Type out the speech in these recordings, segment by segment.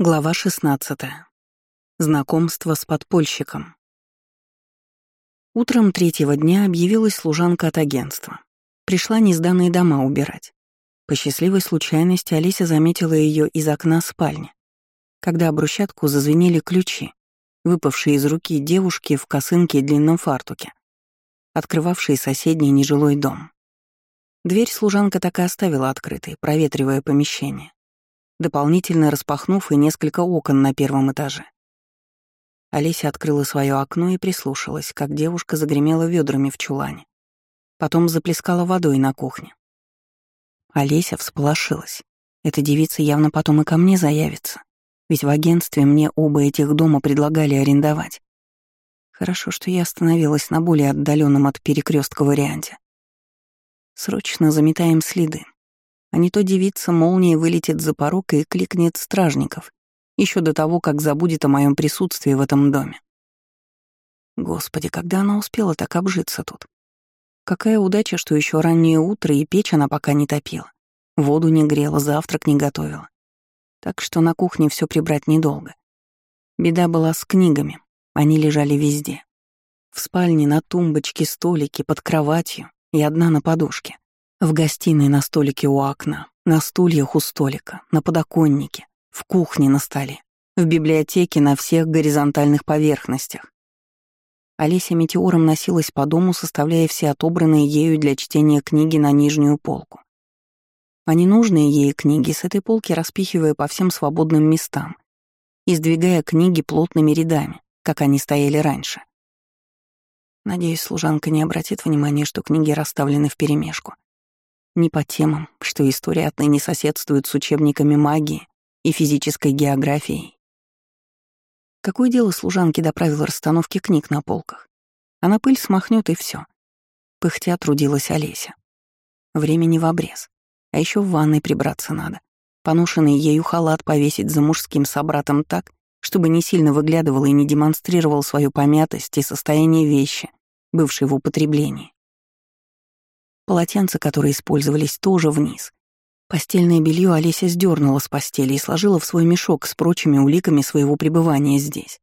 Глава 16. Знакомство с подпольщиком. Утром третьего дня объявилась служанка от агентства. Пришла несданные дома убирать. По счастливой случайности Олеся заметила ее из окна спальни, когда об брусчатку зазвенели ключи, выпавшие из руки девушки в косынке и длинном фартуке, открывавшие соседний нежилой дом. Дверь служанка так и оставила открытой, проветривая помещение дополнительно распахнув и несколько окон на первом этаже. Олеся открыла свое окно и прислушалась, как девушка загремела ведрами в чулане. Потом заплескала водой на кухне. Олеся всполошилась. Эта девица явно потом и ко мне заявится, ведь в агентстве мне оба этих дома предлагали арендовать. Хорошо, что я остановилась на более отдаленном от перекрестка варианте. Срочно заметаем следы. А не то девица молнией вылетит за порог и кликнет стражников, еще до того, как забудет о моем присутствии в этом доме. Господи, когда она успела так обжиться тут? Какая удача, что еще раннее утро и печь она пока не топила. Воду не грела, завтрак не готовила. Так что на кухне все прибрать недолго. Беда была с книгами, они лежали везде. В спальне, на тумбочке, столике, под кроватью и одна на подушке. В гостиной на столике у окна, на стульях у столика, на подоконнике, в кухне на столе, в библиотеке на всех горизонтальных поверхностях. Олеся метеором носилась по дому, составляя все отобранные ею для чтения книги на нижнюю полку. А ненужные ей книги с этой полки распихивая по всем свободным местам и сдвигая книги плотными рядами, как они стояли раньше. Надеюсь, служанка не обратит внимания, что книги расставлены вперемешку. Не по темам, что история отныне соседствует с учебниками магии и физической географией. Какое дело служанки до правил расстановки книг на полках? Она пыль смахнет и все. Пыхтя трудилась Олеся. Времени в обрез. А еще в ванной прибраться надо. Поношенный ею халат повесить за мужским собратом так, чтобы не сильно выглядывал и не демонстрировал свою помятость и состояние вещи, бывшей в употреблении. Полотенца, которые использовались, тоже вниз. Постельное белье Олеся сдернула с постели и сложила в свой мешок с прочими уликами своего пребывания здесь.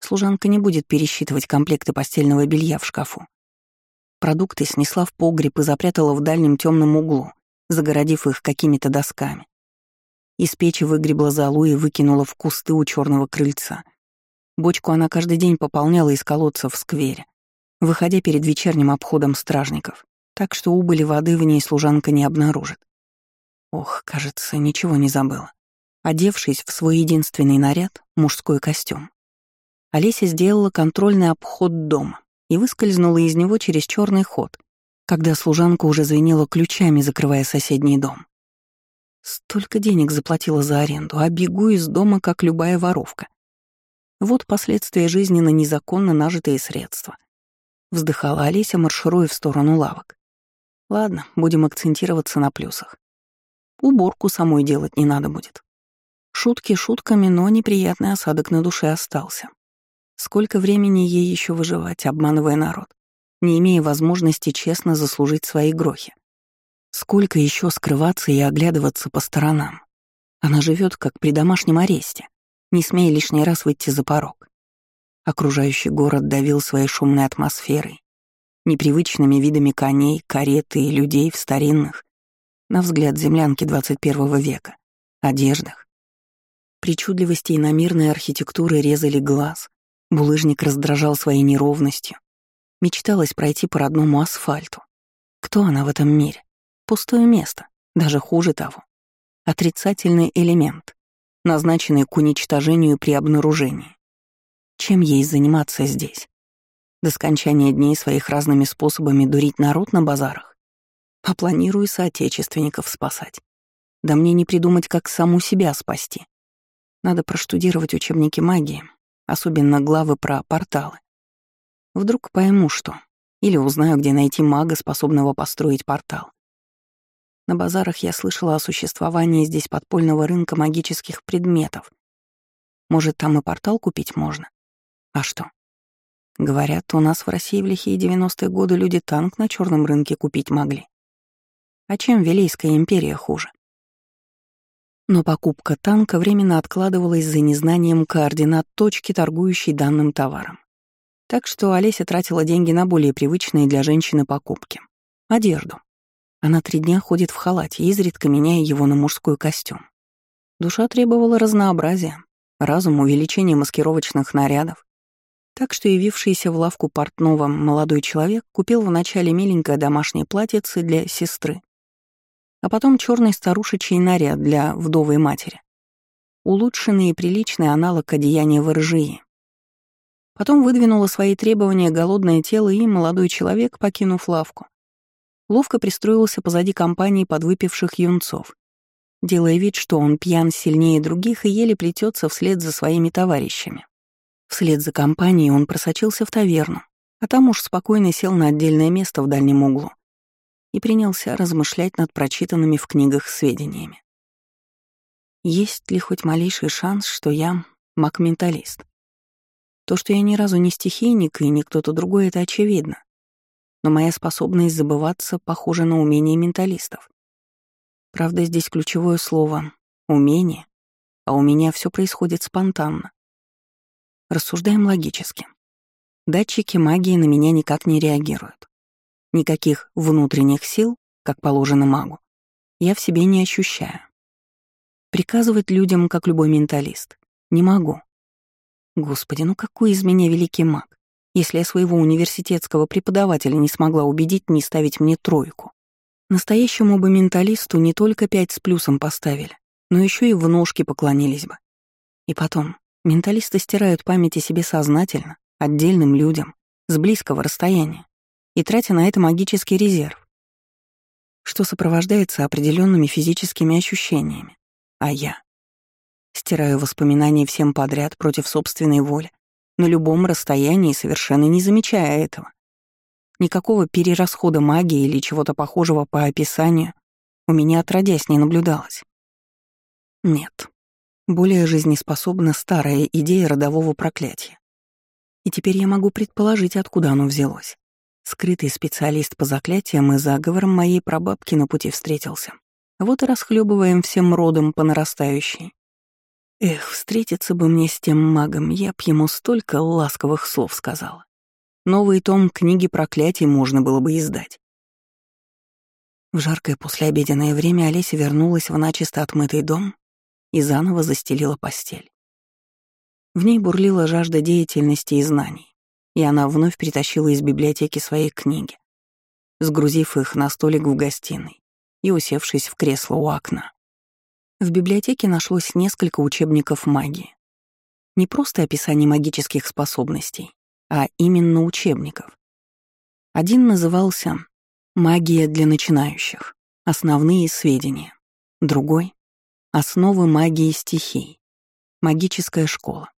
Служанка не будет пересчитывать комплекты постельного белья в шкафу. Продукты снесла в погреб и запрятала в дальнем темном углу, загородив их какими-то досками. Из печи выгребла залу и выкинула в кусты у черного крыльца. Бочку она каждый день пополняла из колодца в сквере, выходя перед вечерним обходом стражников так что убыли воды в ней служанка не обнаружит. Ох, кажется, ничего не забыла. Одевшись в свой единственный наряд, мужской костюм, Олеся сделала контрольный обход дома и выскользнула из него через черный ход, когда служанка уже звенела ключами, закрывая соседний дом. Столько денег заплатила за аренду, а бегу из дома, как любая воровка. Вот последствия жизни на незаконно нажитые средства. Вздыхала Олеся, маршируя в сторону лавок. Ладно, будем акцентироваться на плюсах. Уборку самой делать не надо будет. Шутки шутками, но неприятный осадок на душе остался. Сколько времени ей еще выживать, обманывая народ, не имея возможности честно заслужить свои грохи? Сколько еще скрываться и оглядываться по сторонам? Она живет как при домашнем аресте, не смея лишний раз выйти за порог. Окружающий город давил своей шумной атмосферой, непривычными видами коней, кареты и людей в старинных, на взгляд землянки 21 века, одеждах. Причудливости и иномирной архитектуры резали глаз, булыжник раздражал своей неровностью. Мечталось пройти по родному асфальту. Кто она в этом мире? Пустое место, даже хуже того. Отрицательный элемент, назначенный к уничтожению при обнаружении. Чем ей заниматься здесь? До скончания дней своих разными способами дурить народ на базарах. А планирую соотечественников спасать. Да мне не придумать, как саму себя спасти. Надо проштудировать учебники магии, особенно главы про порталы. Вдруг пойму, что. Или узнаю, где найти мага, способного построить портал. На базарах я слышала о существовании здесь подпольного рынка магических предметов. Может, там и портал купить можно? А что? Говорят, у нас в России в лихие 90-е годы люди танк на черном рынке купить могли. А чем Вилейская империя хуже? Но покупка танка временно откладывалась за незнанием координат точки, торгующей данным товаром. Так что Олеся тратила деньги на более привычные для женщины покупки — одежду. Она три дня ходит в халате, изредка меняя его на мужской костюм. Душа требовала разнообразия, разум — увеличения маскировочных нарядов. Так что явившийся в лавку портного молодой человек купил вначале миленькое домашнее платьице для сестры, а потом черный старушечий наряд для вдовой матери. Улучшенный и приличный аналог одеяния ворожии. Потом выдвинуло свои требования голодное тело, и молодой человек, покинув лавку, ловко пристроился позади компании подвыпивших юнцов, делая вид, что он пьян сильнее других и еле плетется вслед за своими товарищами. Вслед за компанией он просочился в таверну, а там уж спокойно сел на отдельное место в дальнем углу и принялся размышлять над прочитанными в книгах сведениями. Есть ли хоть малейший шанс, что я маг-менталист? То, что я ни разу не стихийник и не кто-то другой, это очевидно. Но моя способность забываться похожа на умение менталистов. Правда, здесь ключевое слово — умение, а у меня все происходит спонтанно. Рассуждаем логически. Датчики магии на меня никак не реагируют. Никаких внутренних сил, как положено магу, я в себе не ощущаю. Приказывать людям, как любой менталист, не могу. Господи, ну какой из меня великий маг, если я своего университетского преподавателя не смогла убедить не ставить мне тройку. Настоящему бы менталисту не только пять с плюсом поставили, но еще и в ножки поклонились бы. И потом, менталисты стирают память о себе сознательно, отдельным людям, с близкого расстояния, и тратя на это магический резерв, что сопровождается определенными физическими ощущениями. А я? Стираю воспоминания всем подряд против собственной воли, на любом расстоянии, совершенно не замечая этого. Никакого перерасхода магии или чего-то похожего по описанию у меня отродясь не наблюдалось. Нет. Более жизнеспособна старая идея родового проклятия. И теперь я могу предположить, откуда оно взялось. Скрытый специалист по заклятиям и заговорам моей прабабки на пути встретился. Вот и расхлебываем всем родом по нарастающей. Эх, встретиться бы мне с тем магом, я б ему столько ласковых слов сказала. Новый том книги проклятий можно было бы издать. В жаркое послеобеденное время Олеся вернулась в начисто отмытый дом и заново застелила постель. В ней бурлила жажда деятельности и знаний, и она вновь притащила из библиотеки свои книги, сгрузив их на столик в гостиной и усевшись в кресло у окна. В библиотеке нашлось несколько учебников магии. Не просто описание магических способностей, а именно учебников. Один назывался «Магия для начинающих. Основные сведения». Другой — «Основы магии стихий. Магическая школа».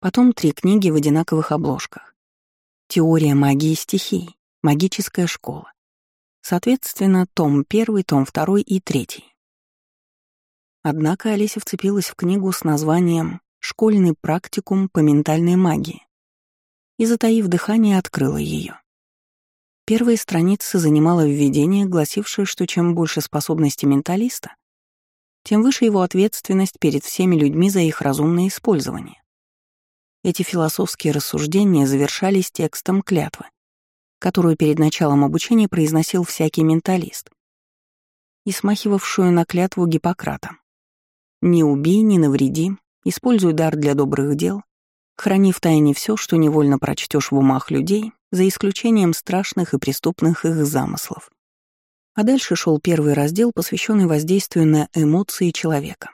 Потом три книги в одинаковых обложках. «Теория магии стихий. Магическая школа». Соответственно, том 1, том 2 и 3. Однако Олеся вцепилась в книгу с названием «Школьный практикум по ментальной магии» и, затаив дыхание, открыла ее. Первые страницы занимала введение, гласившее, что чем больше способностей менталиста, тем выше его ответственность перед всеми людьми за их разумное использование. Эти философские рассуждения завершались текстом клятвы, которую перед началом обучения произносил всякий менталист, и смахивавшую на клятву Гиппократа. Не убей, не навреди, используй дар для добрых дел, храни в тайне все, что невольно прочтешь в умах людей, за исключением страшных и преступных их замыслов. А дальше шел первый раздел, посвященный воздействию на эмоции человека.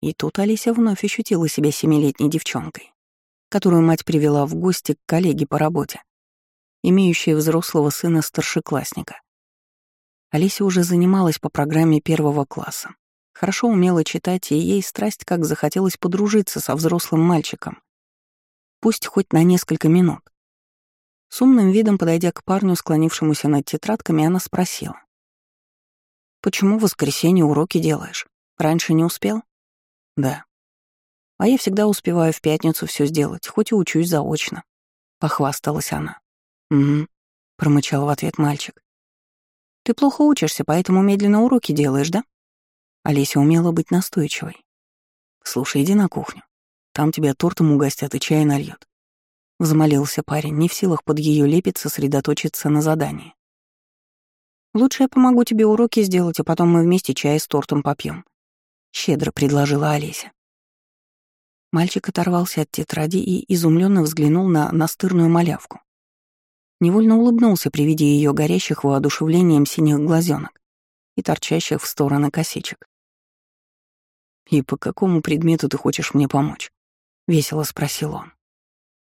И тут Алися вновь ощутила себя семилетней девчонкой, которую мать привела в гости к коллеге по работе, имеющей взрослого сына-старшеклассника. Алися уже занималась по программе первого класса, Хорошо умела читать, и ей страсть как захотелось подружиться со взрослым мальчиком. Пусть хоть на несколько минут. С умным видом, подойдя к парню, склонившемуся над тетрадками, она спросила. «Почему в воскресенье уроки делаешь? Раньше не успел?» «Да». «А я всегда успеваю в пятницу все сделать, хоть и учусь заочно», — похвасталась она. «Угу», — промычал в ответ мальчик. «Ты плохо учишься, поэтому медленно уроки делаешь, да?» Олеся умела быть настойчивой. «Слушай, иди на кухню. Там тебя тортом угостят и чай нальют. Взмолился парень, не в силах под ее лепет сосредоточиться на задании. «Лучше я помогу тебе уроки сделать, а потом мы вместе чай с тортом попьем», — щедро предложила Олеся. Мальчик оторвался от тетради и изумленно взглянул на настырную малявку. Невольно улыбнулся при виде ее горящих воодушевлением синих глазенок и торчащих в стороны косичек. «И по какому предмету ты хочешь мне помочь?» — весело спросил он.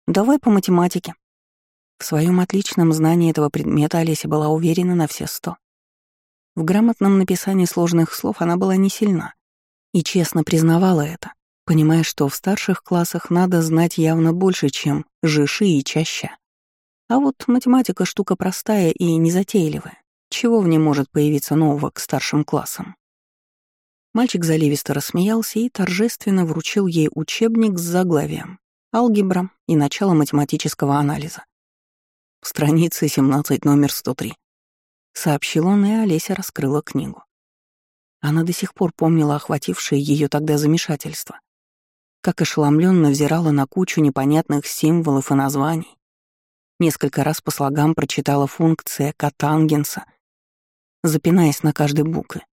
«Давай по математике». В своем отличном знании этого предмета Олеся была уверена на все сто. В грамотном написании сложных слов она была не сильна и честно признавала это, понимая, что в старших классах надо знать явно больше, чем жиши и чаща. А вот математика — штука простая и незатейливая. Чего в ней может появиться нового к старшим классам? Мальчик заливисто рассмеялся и торжественно вручил ей учебник с заглавием «Алгебра и начало математического анализа». Страница 17, номер 103. Сообщил он, и Олеся раскрыла книгу. Она до сих пор помнила охватившее ее тогда замешательство как ошеломленно взирала на кучу непонятных символов и названий. Несколько раз по слогам прочитала функция катангенса, запинаясь на каждой букве.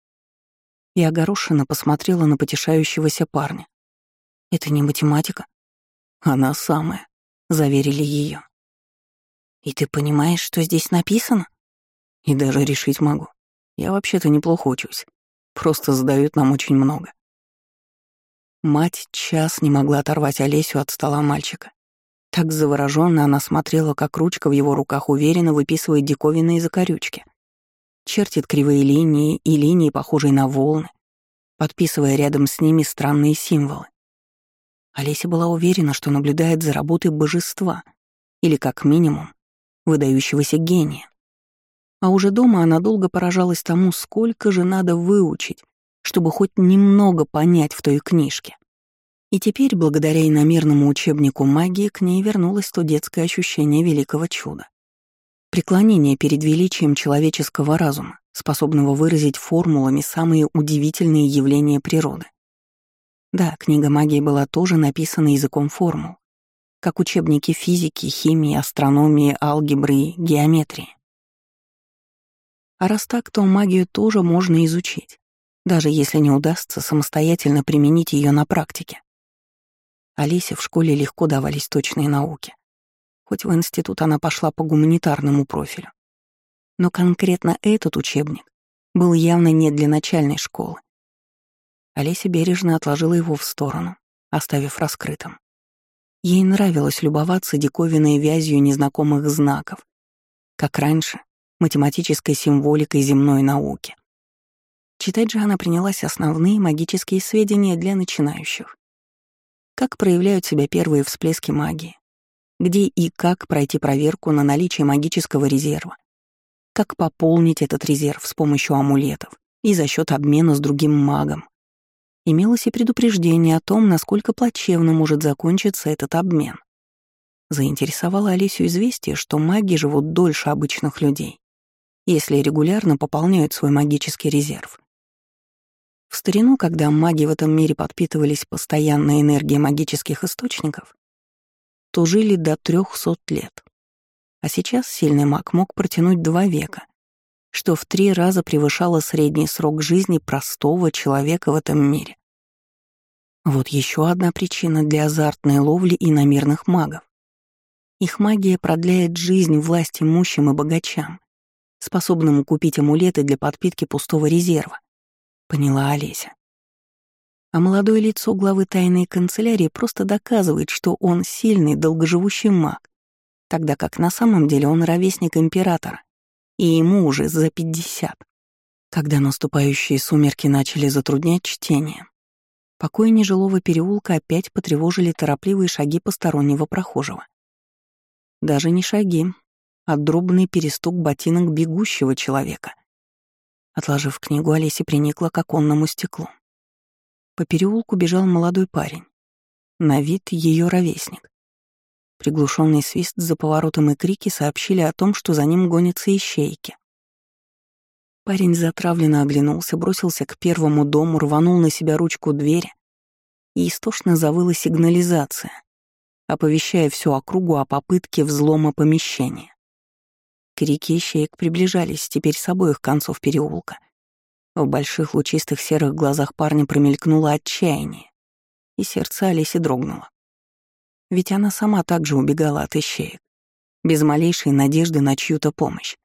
И огорошенно посмотрела на потешающегося парня. «Это не математика?» «Она самая», — заверили ее. «И ты понимаешь, что здесь написано?» «И даже решить могу. Я вообще-то неплохо учусь. Просто задают нам очень много. Мать час не могла оторвать Олесю от стола мальчика. Так завороженно она смотрела, как ручка в его руках уверенно выписывает диковинные закорючки. Чертит кривые линии и линии, похожие на волны, подписывая рядом с ними странные символы. Олеся была уверена, что наблюдает за работой божества, или, как минимум, выдающегося гения. А уже дома она долго поражалась тому, сколько же надо выучить, чтобы хоть немного понять в той книжке. И теперь, благодаря иномерному учебнику магии, к ней вернулось то детское ощущение великого чуда. Преклонение перед величием человеческого разума, способного выразить формулами самые удивительные явления природы. Да, книга магии была тоже написана языком формул, как учебники физики, химии, астрономии, алгебры геометрии. А раз так, то магию тоже можно изучить даже если не удастся самостоятельно применить ее на практике. Алисе в школе легко давались точные науки. Хоть в институт она пошла по гуманитарному профилю. Но конкретно этот учебник был явно не для начальной школы. Олеся бережно отложила его в сторону, оставив раскрытым. Ей нравилось любоваться диковинной вязью незнакомых знаков, как раньше, математической символикой земной науки. Читать же она принялась основные магические сведения для начинающих. Как проявляют себя первые всплески магии, где и как пройти проверку на наличие магического резерва, как пополнить этот резерв с помощью амулетов и за счет обмена с другим магом. Имелось и предупреждение о том, насколько плачевно может закончиться этот обмен. Заинтересовало Алисию известие, что маги живут дольше обычных людей, если регулярно пополняют свой магический резерв. В старину, когда маги в этом мире подпитывались постоянной энергией магических источников, то жили до трехсот лет. А сейчас сильный маг мог протянуть два века, что в три раза превышало средний срок жизни простого человека в этом мире. Вот еще одна причина для азартной ловли иномерных магов. Их магия продляет жизнь власть имущим и богачам, способным купить амулеты для подпитки пустого резерва, — поняла Олеся. А молодое лицо главы тайной канцелярии просто доказывает, что он сильный, долгоживущий маг, тогда как на самом деле он ровесник императора, и ему уже за пятьдесят. Когда наступающие сумерки начали затруднять чтение, покой нежилого переулка опять потревожили торопливые шаги постороннего прохожего. Даже не шаги, а дробный перестук ботинок бегущего человека — Отложив книгу, Олеся приникла к оконному стеклу. По переулку бежал молодой парень. На вид ее ровесник. Приглушенный свист за поворотом и крики сообщили о том, что за ним гонятся ищейки. Парень затравленно оглянулся, бросился к первому дому, рванул на себя ручку двери, и истошно завыла сигнализация, оповещая всю округу о попытке взлома помещения. Крики ищеек приближались теперь с обоих концов переулка. В больших лучистых серых глазах парня промелькнуло отчаяние, и сердце Олеси дрогнуло. Ведь она сама также убегала от ищеек, без малейшей надежды на чью-то помощь.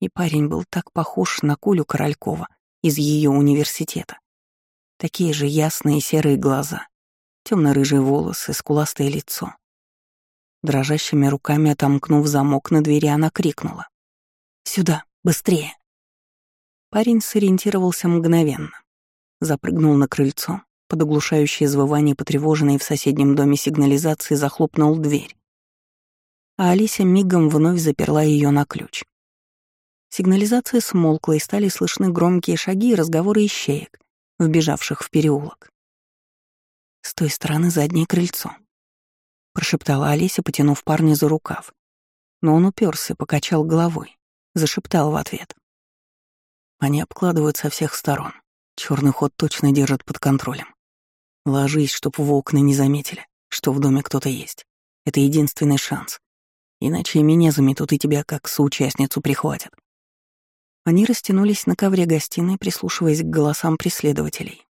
И парень был так похож на Колю Королькова из ее университета. Такие же ясные серые глаза, темно-рыжие волосы, скуластое лицо. Дрожащими руками отомкнув замок на двери, она крикнула. «Сюда, быстрее!» Парень сориентировался мгновенно. Запрыгнул на крыльцо, под оглушающее извывание потревоженной в соседнем доме сигнализации захлопнул дверь. А Алися мигом вновь заперла ее на ключ. Сигнализация смолкла, и стали слышны громкие шаги и разговоры ищеек, вбежавших в переулок. С той стороны заднее крыльцо. Прошептала Олеся, потянув парня за рукав. Но он уперся, покачал головой, зашептал в ответ. Они обкладывают со всех сторон. Черный ход точно держат под контролем. Ложись, чтоб в окна не заметили, что в доме кто-то есть. Это единственный шанс. Иначе меня заметут и тебя как соучастницу прихватят. Они растянулись на ковре гостиной, прислушиваясь к голосам преследователей.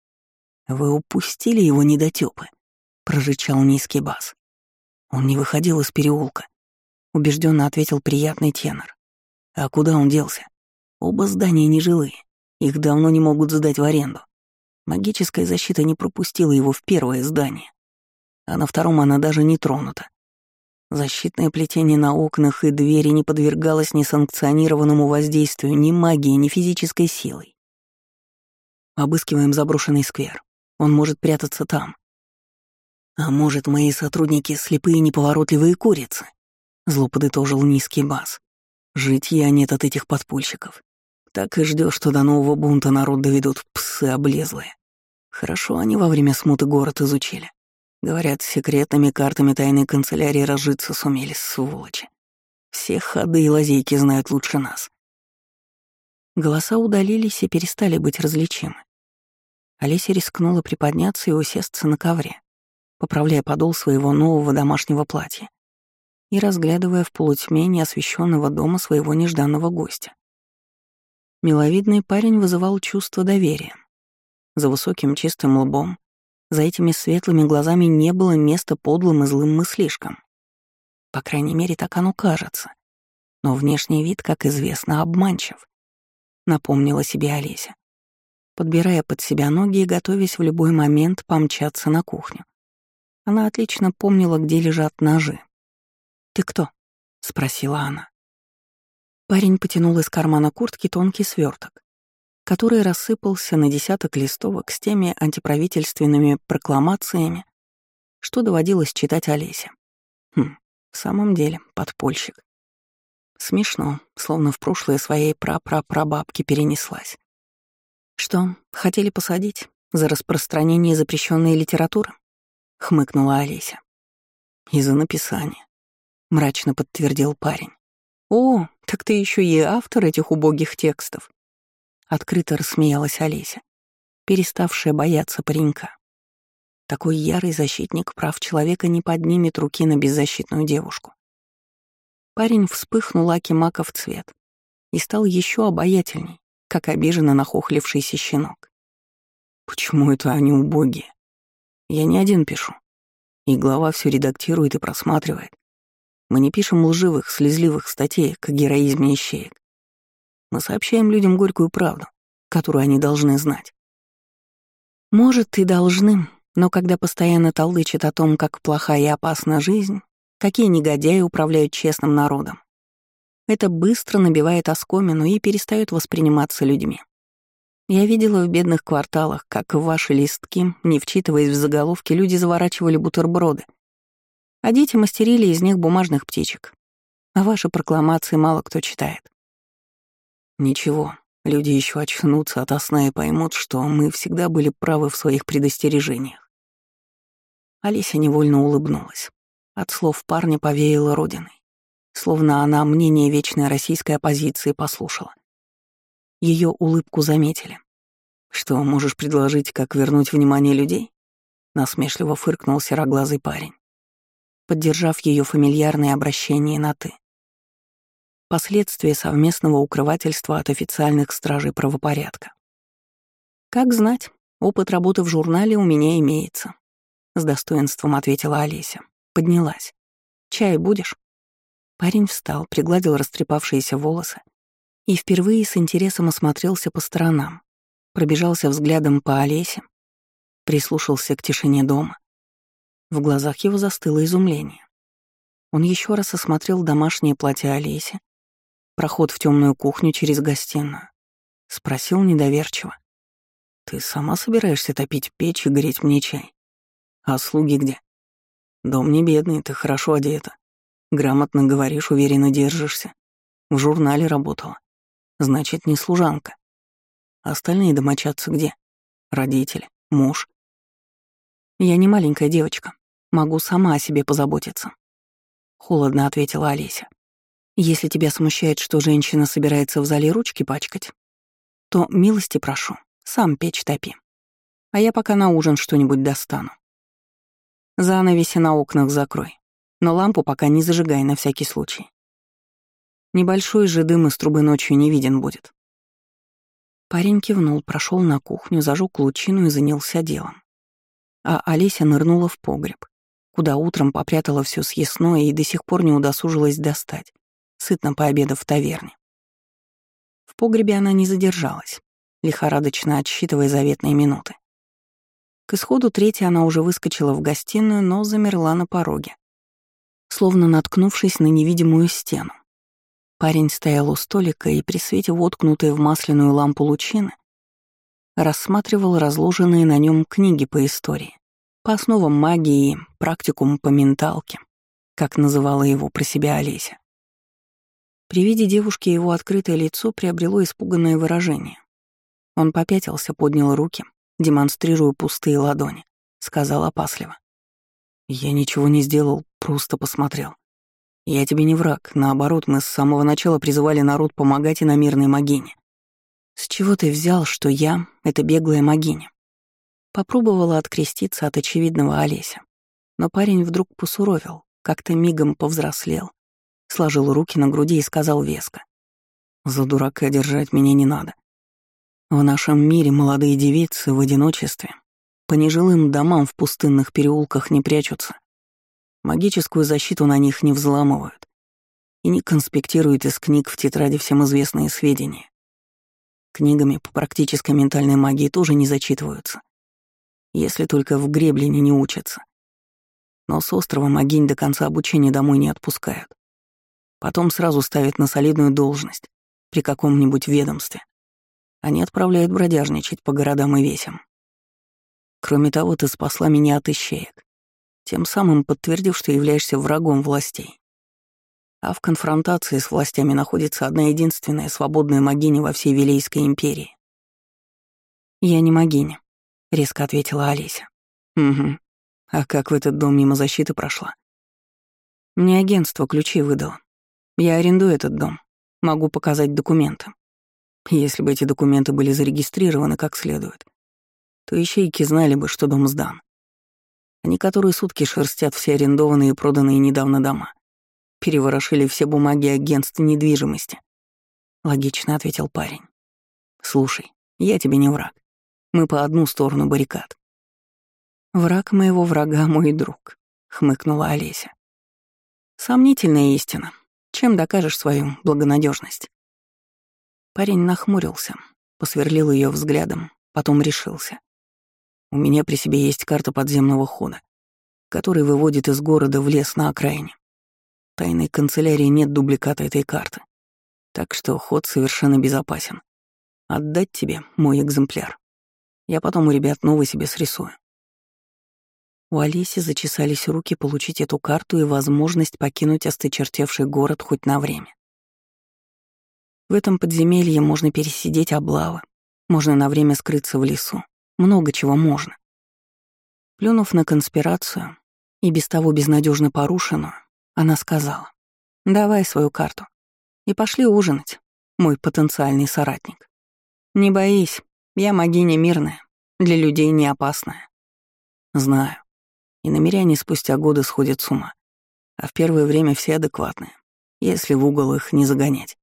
«Вы упустили его недотёпы», — прорычал низкий бас. Он не выходил из переулка. Убежденно ответил приятный тенор. А куда он делся? Оба здания нежилые. Их давно не могут сдать в аренду. Магическая защита не пропустила его в первое здание. А на втором она даже не тронута. Защитное плетение на окнах и двери не подвергалось несанкционированному воздействию ни магии, ни физической силой. Обыскиваем заброшенный сквер. Он может прятаться там. А может, мои сотрудники слепые неповоротливые курицы? Зло подытожил низкий бас. Житья нет от этих подпольщиков. Так и ждешь, что до нового бунта народ доведут псы облезлые. Хорошо они во время смуты город изучили. Говорят, секретными картами тайной канцелярии разжиться сумели, сволочи. Все ходы и лазейки знают лучше нас. Голоса удалились и перестали быть различимы. Олеся рискнула приподняться и усесться на ковре, поправляя подол своего нового домашнего платья и разглядывая в полутьме неосвещенного дома своего нежданного гостя. Миловидный парень вызывал чувство доверия. За высоким чистым лбом за этими светлыми глазами не было места подлым и злым мыслишкам. По крайней мере, так оно кажется. Но внешний вид, как известно, обманчив. Напомнила себе Олеся, подбирая под себя ноги и готовясь в любой момент помчаться на кухню. Она отлично помнила, где лежат ножи. «Ты кто?» — спросила она. Парень потянул из кармана куртки тонкий сверток который рассыпался на десяток листовок с теми антиправительственными прокламациями, что доводилось читать Олесе. Хм, в самом деле, подпольщик. Смешно, словно в прошлое своей прапрапрабабки перенеслась. «Что, хотели посадить за распространение запрещенной литературы?» — хмыкнула Олеся. «Из-за написания», — мрачно подтвердил парень. «О, так ты еще и автор этих убогих текстов», Открыто рассмеялась Олеся, переставшая бояться паренька. Такой ярый защитник прав человека не поднимет руки на беззащитную девушку. Парень вспыхнул аки мака в цвет и стал еще обаятельней, как обиженно нахохлившийся щенок. Почему это они убогие? Я не один пишу. И глава все редактирует и просматривает. Мы не пишем лживых, слезливых статей о героизме ищеек. Мы сообщаем людям горькую правду, которую они должны знать. Может, и должны, но когда постоянно толдычат о том, как плохая и опасна жизнь, какие негодяи управляют честным народом, это быстро набивает оскомину и перестает восприниматься людьми. Я видела в бедных кварталах, как в ваши листки, не вчитываясь в заголовки, люди заворачивали бутерброды, а дети мастерили из них бумажных птичек. А ваши прокламации мало кто читает. Ничего, люди еще очнутся от сна и поймут, что мы всегда были правы в своих предостережениях. Олеся невольно улыбнулась. От слов парня повеяла родиной, словно она мнение вечной российской оппозиции послушала. Ее улыбку заметили. «Что, можешь предложить, как вернуть внимание людей?» Насмешливо фыркнул сероглазый парень, поддержав ее фамильярное обращение на «ты». Последствия совместного укрывательства от официальных стражей правопорядка. «Как знать, опыт работы в журнале у меня имеется», — с достоинством ответила Олеся. Поднялась. «Чай будешь?» Парень встал, пригладил растрепавшиеся волосы и впервые с интересом осмотрелся по сторонам, пробежался взглядом по Олесе, прислушался к тишине дома. В глазах его застыло изумление. Он еще раз осмотрел домашнее платье Олеси, проход в темную кухню через гостиную. Спросил недоверчиво. «Ты сама собираешься топить печь и греть мне чай? А слуги где?» «Дом не бедный, ты хорошо одета. Грамотно говоришь, уверенно держишься. В журнале работала. Значит, не служанка. Остальные домочадцы где? Родители, муж. Я не маленькая девочка. Могу сама о себе позаботиться. Холодно ответила Олеся. Если тебя смущает, что женщина собирается в зале ручки пачкать, то милости прошу, сам печь топи. А я пока на ужин что-нибудь достану. Занавеси на окнах закрой, но лампу пока не зажигай на всякий случай. Небольшой же дым из трубы ночью не виден будет. Парень кивнул, прошел на кухню, зажег лучину и занялся делом. А Олеся нырнула в погреб, куда утром попрятала все съестное и до сих пор не удосужилась достать, сытно пообедав в таверне. В погребе она не задержалась, лихорадочно отсчитывая заветные минуты. К исходу третьей она уже выскочила в гостиную, но замерла на пороге, словно наткнувшись на невидимую стену. Парень стоял у столика и при свете воткнутой в масляную лампу лучины рассматривал разложенные на нем книги по истории, по основам магии и практикум по менталке, как называла его про себя Олеся. При виде девушки его открытое лицо приобрело испуганное выражение. Он попятился, поднял руки, демонстрируя пустые ладони, сказал опасливо. «Я ничего не сделал, просто посмотрел. Я тебе не враг, наоборот, мы с самого начала призывали народ помогать и на мирной могине. С чего ты взял, что я — это беглая могиня? Попробовала откреститься от очевидного Олеся. Но парень вдруг посуровил, как-то мигом повзрослел, сложил руки на груди и сказал веско. «За дурака держать меня не надо. В нашем мире молодые девицы в одиночестве по нежилым домам в пустынных переулках не прячутся. Магическую защиту на них не взламывают и не конспектируют из книг в тетради всем известные сведения. Книгами по практической ментальной магии тоже не зачитываются, если только в греблине не учатся. Но с острова Магинь до конца обучения домой не отпускают. Потом сразу ставят на солидную должность при каком-нибудь ведомстве. Они отправляют бродяжничать по городам и весям. Кроме того, ты спасла меня от ищеек тем самым подтвердив, что являешься врагом властей. А в конфронтации с властями находится одна единственная свободная магиня во всей Вилейской империи. «Я не магиня», — резко ответила Олеся. «Угу. А как в этот дом мимо защиты прошла?» «Мне агентство ключи выдало. Я арендую этот дом. Могу показать документы. Если бы эти документы были зарегистрированы как следует, то ищейки знали бы, что дом сдан. Они которые сутки шерстят все арендованные и проданные недавно дома. Переворошили все бумаги агентств недвижимости. Логично ответил парень. Слушай, я тебе не враг. Мы по одну сторону баррикад. Враг моего врага — мой друг, хмыкнула Олеся. Сомнительная истина. Чем докажешь свою благонадежность? Парень нахмурился, посверлил ее взглядом, потом решился. У меня при себе есть карта подземного хода, который выводит из города в лес на окраине. Тайной канцелярии нет дубликата этой карты, так что ход совершенно безопасен. Отдать тебе мой экземпляр. Я потом у ребят новый себе срисую. У Олеси зачесались руки получить эту карту и возможность покинуть осточертевший город хоть на время. В этом подземелье можно пересидеть облавы, можно на время скрыться в лесу, много чего можно. Плюнув на конспирацию и без того безнадежно порушенную, она сказала, «Давай свою карту и пошли ужинать, мой потенциальный соратник». «Не боись, я могиня мирная, для людей не опасная». «Знаю. И намеряне спустя годы сходят с ума. А в первое время все адекватные, если в угол их не загонять».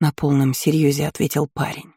На полном серьезе ответил парень.